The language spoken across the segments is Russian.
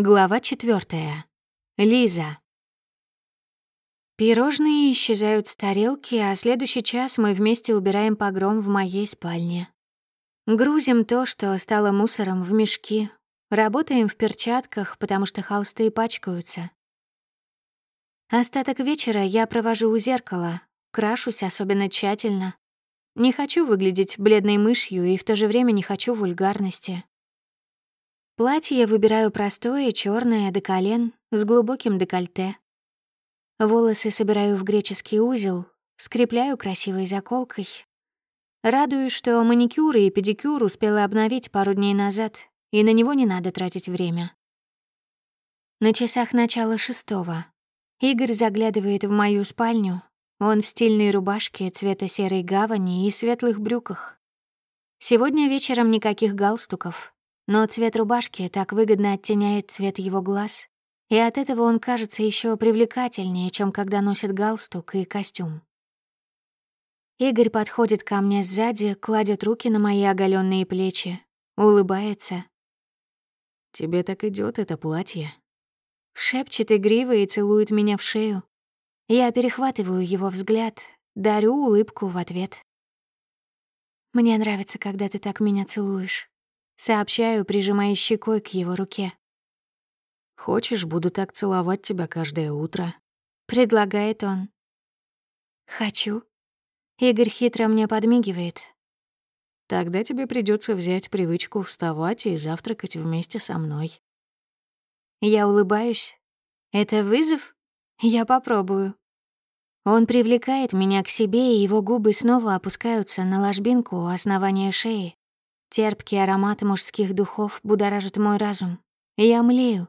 Глава четвертая. Лиза. Пирожные исчезают с тарелки, а следующий час мы вместе убираем погром в моей спальне. Грузим то, что стало мусором, в мешки. Работаем в перчатках, потому что холсты пачкаются. Остаток вечера я провожу у зеркала, крашусь особенно тщательно. Не хочу выглядеть бледной мышью и в то же время не хочу вульгарности. Платье я выбираю простое, черное, до колен, с глубоким декольте. Волосы собираю в греческий узел, скрепляю красивой заколкой. Радуюсь, что маникюр и педикюр успела обновить пару дней назад, и на него не надо тратить время. На часах начала шестого. Игорь заглядывает в мою спальню. Он в стильной рубашке цвета серой гавани и светлых брюках. Сегодня вечером никаких галстуков, но цвет рубашки так выгодно оттеняет цвет его глаз, и от этого он кажется еще привлекательнее, чем когда носит галстук и костюм. Игорь подходит ко мне сзади, кладет руки на мои оголенные плечи, улыбается. «Тебе так идет это платье?» Шепчет игриво и целует меня в шею. Я перехватываю его взгляд, дарю улыбку в ответ. «Мне нравится, когда ты так меня целуешь». Сообщаю, прижимая щекой к его руке. «Хочешь, буду так целовать тебя каждое утро?» Предлагает он. «Хочу». Игорь хитро мне подмигивает. «Тогда тебе придется взять привычку вставать и завтракать вместе со мной». Я улыбаюсь. «Это вызов? Я попробую». Он привлекает меня к себе, и его губы снова опускаются на ложбинку у основания шеи. Терпкий аромат мужских духов будоражит мой разум. Я млею.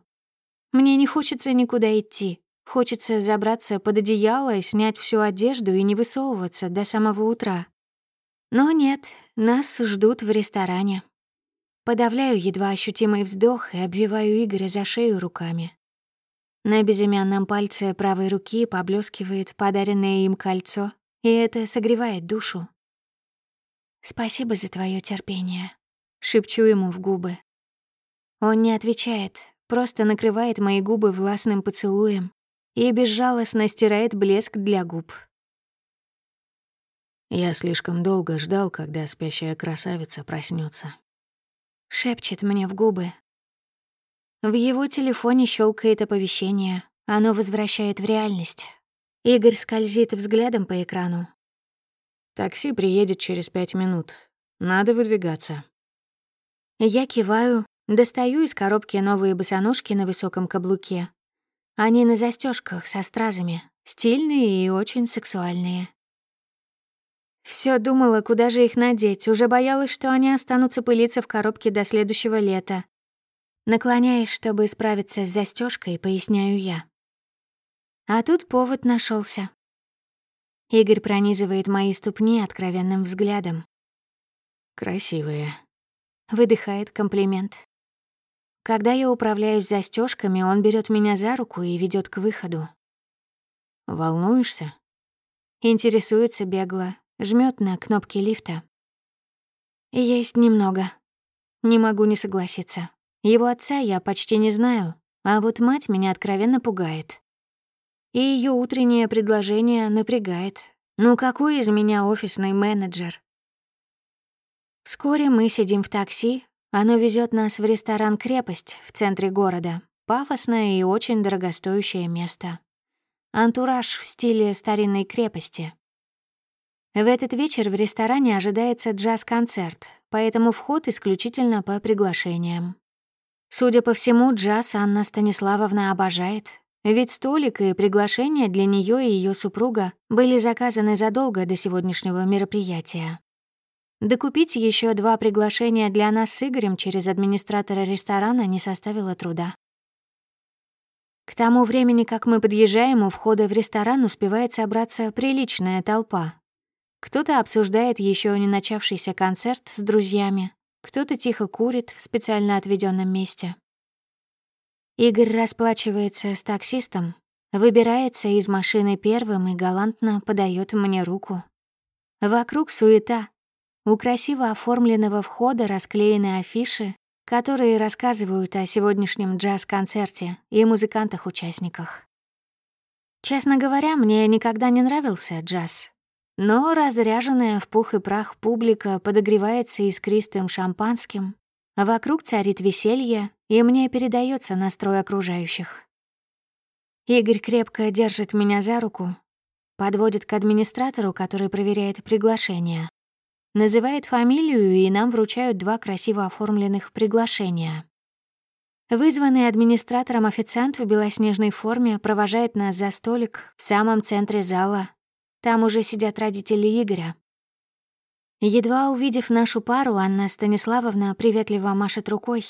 Мне не хочется никуда идти. Хочется забраться под одеяло, снять всю одежду и не высовываться до самого утра. Но нет, нас ждут в ресторане. Подавляю едва ощутимый вздох и обвиваю Игоря за шею руками. На безымянном пальце правой руки поблескивает подаренное им кольцо, и это согревает душу. «Спасибо за твое терпение», — шепчу ему в губы. Он не отвечает, просто накрывает мои губы властным поцелуем и безжалостно стирает блеск для губ. «Я слишком долго ждал, когда спящая красавица проснется. Шепчет мне в губы. В его телефоне щелкает оповещение. Оно возвращает в реальность. Игорь скользит взглядом по экрану, Такси приедет через пять минут. Надо выдвигаться. Я киваю, достаю из коробки новые босоножки на высоком каблуке. Они на застежках со стразами, стильные и очень сексуальные. Все думала, куда же их надеть, уже боялась, что они останутся пылиться в коробке до следующего лета. Наклоняясь, чтобы справиться с застежкой, поясняю я. А тут повод нашелся. Игорь пронизывает мои ступни откровенным взглядом. «Красивые», — выдыхает комплимент. Когда я управляюсь застежками, он берет меня за руку и ведет к выходу. «Волнуешься?» Интересуется бегло, жмет на кнопки лифта. Есть немного. Не могу не согласиться. Его отца я почти не знаю, а вот мать меня откровенно пугает. И ее утреннее предложение напрягает. Ну какой из меня офисный менеджер? Вскоре мы сидим в такси. Оно везет нас в ресторан «Крепость» в центре города. Пафосное и очень дорогостоящее место. Антураж в стиле старинной крепости. В этот вечер в ресторане ожидается джаз-концерт, поэтому вход исключительно по приглашениям. Судя по всему, джаз Анна Станиславовна обожает, ведь столик и приглашение для нее и ее супруга были заказаны задолго до сегодняшнего мероприятия. Докупить еще два приглашения для нас с Игорем через администратора ресторана не составило труда. К тому времени, как мы подъезжаем, у входа в ресторан успевает собраться приличная толпа. Кто-то обсуждает еще не начавшийся концерт с друзьями, кто-то тихо курит в специально отведенном месте. Игорь расплачивается с таксистом, выбирается из машины первым и галантно подает мне руку. Вокруг суета. У красиво оформленного входа расклеены афиши, которые рассказывают о сегодняшнем джаз-концерте и музыкантах-участниках. Честно говоря, мне никогда не нравился джаз. Но разряженная в пух и прах публика подогревается искристым шампанским, вокруг царит веселье, и мне передается настрой окружающих. Игорь крепко держит меня за руку, подводит к администратору, который проверяет приглашение. Называет фамилию, и нам вручают два красиво оформленных приглашения. Вызванный администратором официант в белоснежной форме провожает нас за столик в самом центре зала. Там уже сидят родители Игоря. Едва увидев нашу пару, Анна Станиславовна приветливо машет рукой.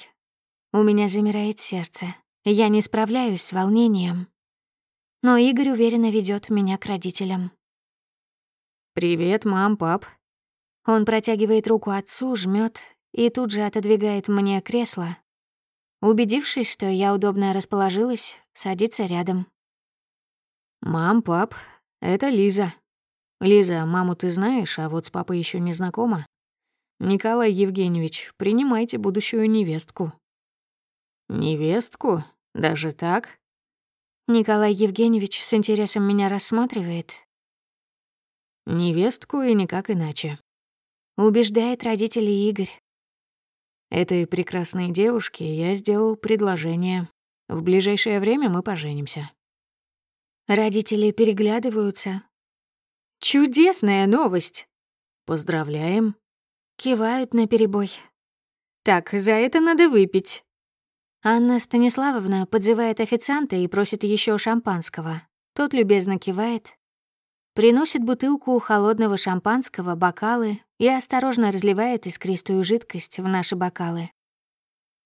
У меня замирает сердце. Я не справляюсь с волнением. Но Игорь уверенно ведет меня к родителям. «Привет, мам, пап». Он протягивает руку отцу, жмет и тут же отодвигает мне кресло, Убедившись, что я удобно расположилась, садится рядом. «Мам, пап, это Лиза. Лиза, маму ты знаешь, а вот с папой еще не знакома. Николай Евгеньевич, принимайте будущую невестку». «Невестку? Даже так?» Николай Евгеньевич с интересом меня рассматривает. «Невестку и никак иначе», — убеждает родителей Игорь. Этой прекрасной девушке я сделал предложение. В ближайшее время мы поженимся. Родители переглядываются. Чудесная новость. Поздравляем. Кивают на перебой. Так, за это надо выпить. Анна Станиславовна подзывает официанта и просит еще шампанского. Тот любезно кивает. Приносит бутылку холодного шампанского, бокалы, и осторожно разливает искристую жидкость в наши бокалы.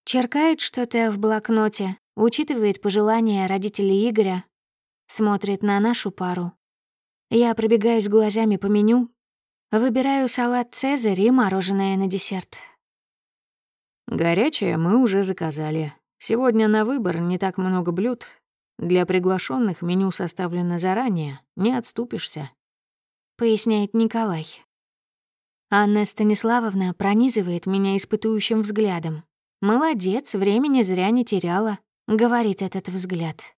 Черкает что-то в блокноте, учитывает пожелания родителей Игоря, смотрит на нашу пару. Я пробегаюсь глазами по меню, выбираю салат «Цезарь» и мороженое на десерт. Горячее мы уже заказали. Сегодня на выбор не так много блюд. Для приглашенных меню составлено заранее, не отступишься. Поясняет Николай. Анна Станиславовна пронизывает меня испытующим взглядом. «Молодец, времени зря не теряла», — говорит этот взгляд.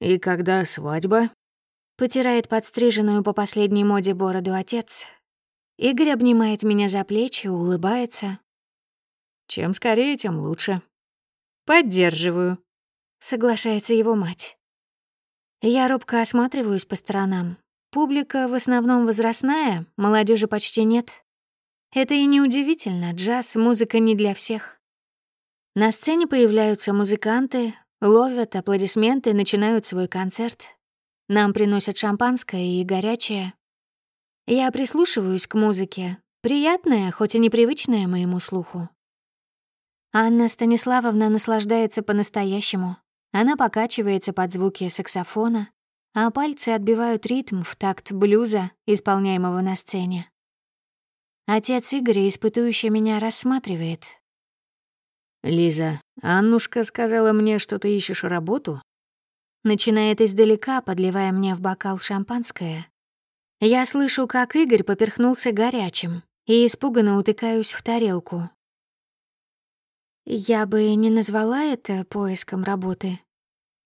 «И когда свадьба?» Потирает подстриженную по последней моде бороду отец. Игорь обнимает меня за плечи, улыбается. «Чем скорее, тем лучше». «Поддерживаю», — соглашается его мать. Я робко осматриваюсь по сторонам. Публика в основном возрастная, молодежи почти нет. Это и неудивительно, джаз — музыка не для всех. На сцене появляются музыканты, ловят аплодисменты, начинают свой концерт. Нам приносят шампанское и горячее. Я прислушиваюсь к музыке, приятная, хоть и непривычная моему слуху. Анна Станиславовна наслаждается по-настоящему. Она покачивается под звуки саксофона, а пальцы отбивают ритм в такт блюза, исполняемого на сцене. Отец Игоря, испытующий меня, рассматривает. «Лиза, Аннушка сказала мне, что ты ищешь работу?» Начинает издалека, подливая мне в бокал шампанское. Я слышу, как Игорь поперхнулся горячим, и испуганно утыкаюсь в тарелку. Я бы не назвала это поиском работы.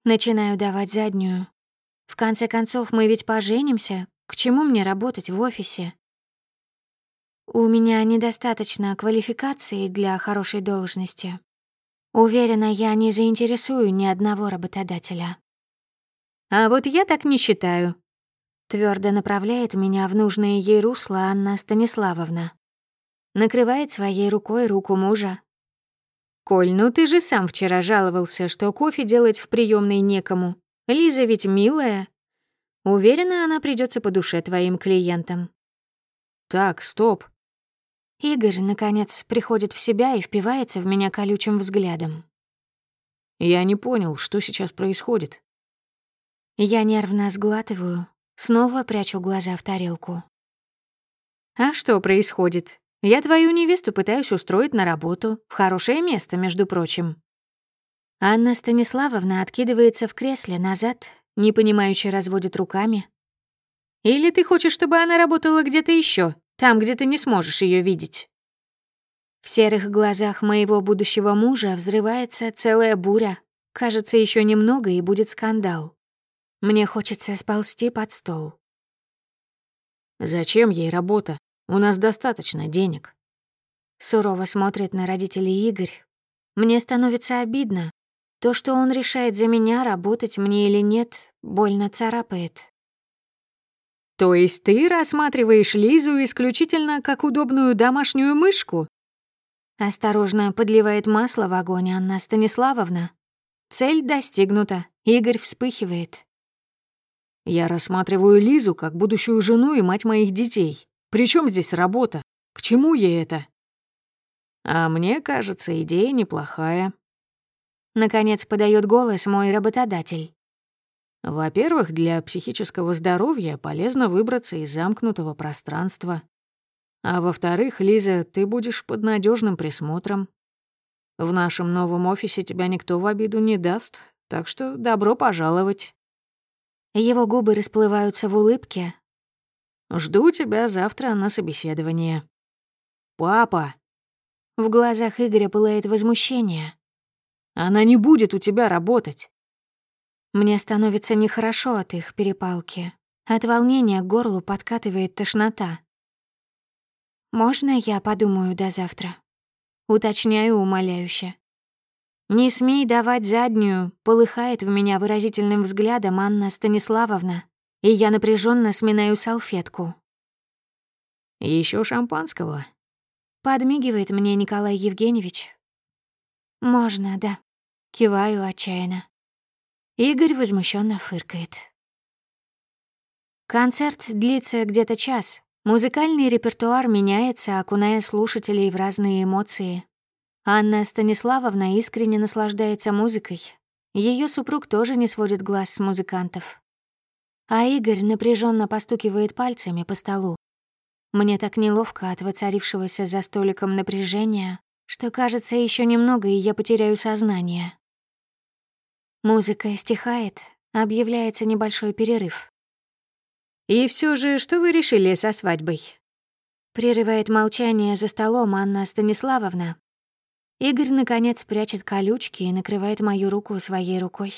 Начинаю давать заднюю. В конце концов, мы ведь поженимся. К чему мне работать в офисе? У меня недостаточно квалификации для хорошей должности. Уверена, я не заинтересую ни одного работодателя. А вот я так не считаю. Твердо направляет меня в нужное ей русло Анна Станиславовна. Накрывает своей рукой руку мужа. «Коль, ну ты же сам вчера жаловался, что кофе делать в приемной некому. Лиза ведь милая. Уверена, она придется по душе твоим клиентам. Так, стоп. Игорь, наконец, приходит в себя и впивается в меня колючим взглядом. Я не понял, что сейчас происходит. Я нервно сглатываю, снова прячу глаза в тарелку. А что происходит? Я твою невесту пытаюсь устроить на работу, в хорошее место, между прочим. Анна Станиславовна откидывается в кресле назад, непонимающе разводит руками. «Или ты хочешь, чтобы она работала где-то еще, там, где ты не сможешь ее видеть?» В серых глазах моего будущего мужа взрывается целая буря. Кажется, еще немного и будет скандал. Мне хочется сползти под стол. «Зачем ей работа? У нас достаточно денег». Сурово смотрит на родителей Игорь. Мне становится обидно. То, что он решает за меня, работать мне или нет, больно царапает. «То есть ты рассматриваешь Лизу исключительно как удобную домашнюю мышку?» Осторожно подливает масло в огонь Анна Станиславовна. Цель достигнута. Игорь вспыхивает. «Я рассматриваю Лизу как будущую жену и мать моих детей. Причем здесь работа? К чему ей это?» «А мне кажется, идея неплохая». Наконец подает голос мой работодатель. Во-первых, для психического здоровья полезно выбраться из замкнутого пространства. А во-вторых, Лиза, ты будешь под надежным присмотром. В нашем новом офисе тебя никто в обиду не даст, так что добро пожаловать. Его губы расплываются в улыбке. Жду тебя завтра на собеседование. Папа. В глазах Игоря пылает возмущение. Она не будет у тебя работать. Мне становится нехорошо от их перепалки. От волнения к горлу подкатывает тошнота. «Можно я подумаю до завтра?» Уточняю умоляюще. «Не смей давать заднюю», — полыхает в меня выразительным взглядом Анна Станиславовна, и я напряженно сминаю салфетку. Еще шампанского?» Подмигивает мне Николай Евгеньевич. «Можно, да». Киваю отчаянно. Игорь возмущенно фыркает. Концерт длится где-то час. Музыкальный репертуар меняется, окуная слушателей в разные эмоции. Анна Станиславовна искренне наслаждается музыкой. Ее супруг тоже не сводит глаз с музыкантов. А Игорь напряженно постукивает пальцами по столу. Мне так неловко от воцарившегося за столиком напряжения, что кажется еще немного, и я потеряю сознание. Музыка стихает, объявляется небольшой перерыв. «И все же, что вы решили со свадьбой?» Прерывает молчание за столом Анна Станиславовна. Игорь, наконец, прячет колючки и накрывает мою руку своей рукой.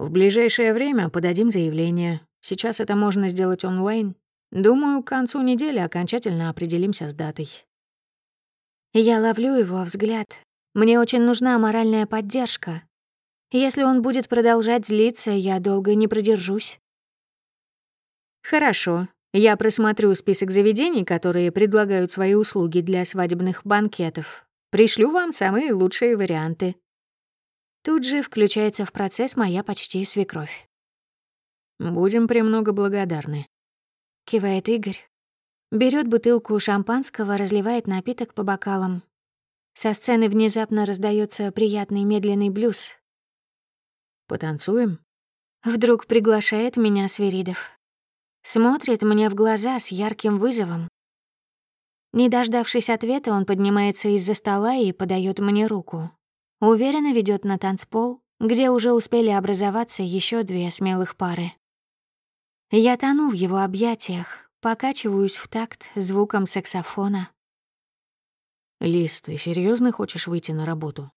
«В ближайшее время подадим заявление. Сейчас это можно сделать онлайн. Думаю, к концу недели окончательно определимся с датой». Я ловлю его взгляд. Мне очень нужна моральная поддержка, если он будет продолжать злиться, я долго не продержусь. Хорошо. Я просмотрю список заведений, которые предлагают свои услуги для свадебных банкетов. Пришлю вам самые лучшие варианты. Тут же включается в процесс моя почти свекровь. Будем премного благодарны. Кивает Игорь. Берет бутылку шампанского, разливает напиток по бокалам. Со сцены внезапно раздается приятный медленный блюз, Потанцуем?» Вдруг приглашает меня Свиридов. Смотрит мне в глаза с ярким вызовом. Не дождавшись ответа, он поднимается из-за стола и подает мне руку. Уверенно ведет на танцпол, где уже успели образоваться еще две смелых пары. Я тону в его объятиях, покачиваюсь в такт звуком саксофона. «Лиз, ты серьезно хочешь выйти на работу?»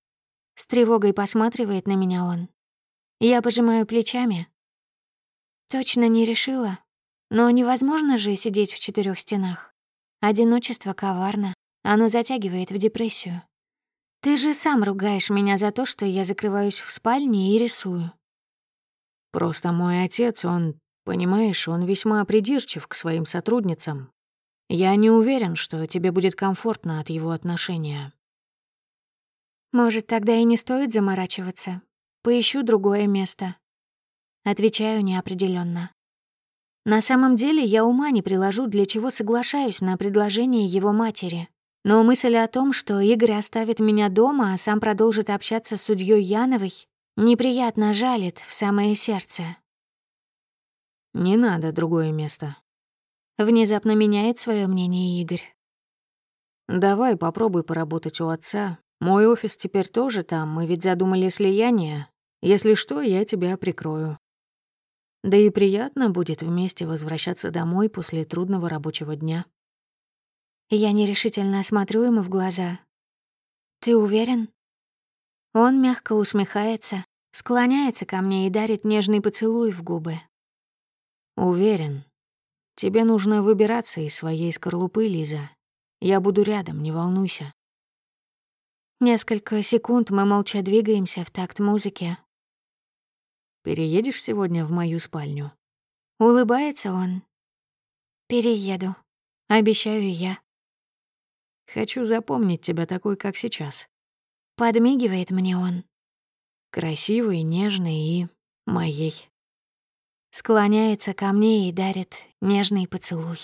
С тревогой посматривает на меня он. Я пожимаю плечами. Точно не решила. Но невозможно же сидеть в четырех стенах. Одиночество коварно. Оно затягивает в депрессию. Ты же сам ругаешь меня за то, что я закрываюсь в спальне и рисую. Просто мой отец, он, понимаешь, он весьма придирчив к своим сотрудницам. Я не уверен, что тебе будет комфортно от его отношения. Может, тогда и не стоит заморачиваться. Поищу другое место. Отвечаю неопределенно. На самом деле я ума не приложу, для чего соглашаюсь на предложение его матери. Но мысль о том, что Игорь оставит меня дома, а сам продолжит общаться с судьей Яновой, неприятно жалит в самое сердце. «Не надо другое место». Внезапно меняет свое мнение Игорь. «Давай попробуй поработать у отца. Мой офис теперь тоже там, мы ведь задумали слияние. Если что, я тебя прикрою. Да и приятно будет вместе возвращаться домой после трудного рабочего дня. Я нерешительно смотрю ему в глаза. «Ты уверен?» Он мягко усмехается, склоняется ко мне и дарит нежный поцелуй в губы. «Уверен. Тебе нужно выбираться из своей скорлупы, Лиза. Я буду рядом, не волнуйся». Несколько секунд мы молча двигаемся в такт музыки. «Переедешь сегодня в мою спальню?» Улыбается он. «Перееду. Обещаю я». «Хочу запомнить тебя такой, как сейчас». Подмигивает мне он. Красивый, нежный и моей. Склоняется ко мне и дарит нежный поцелуй.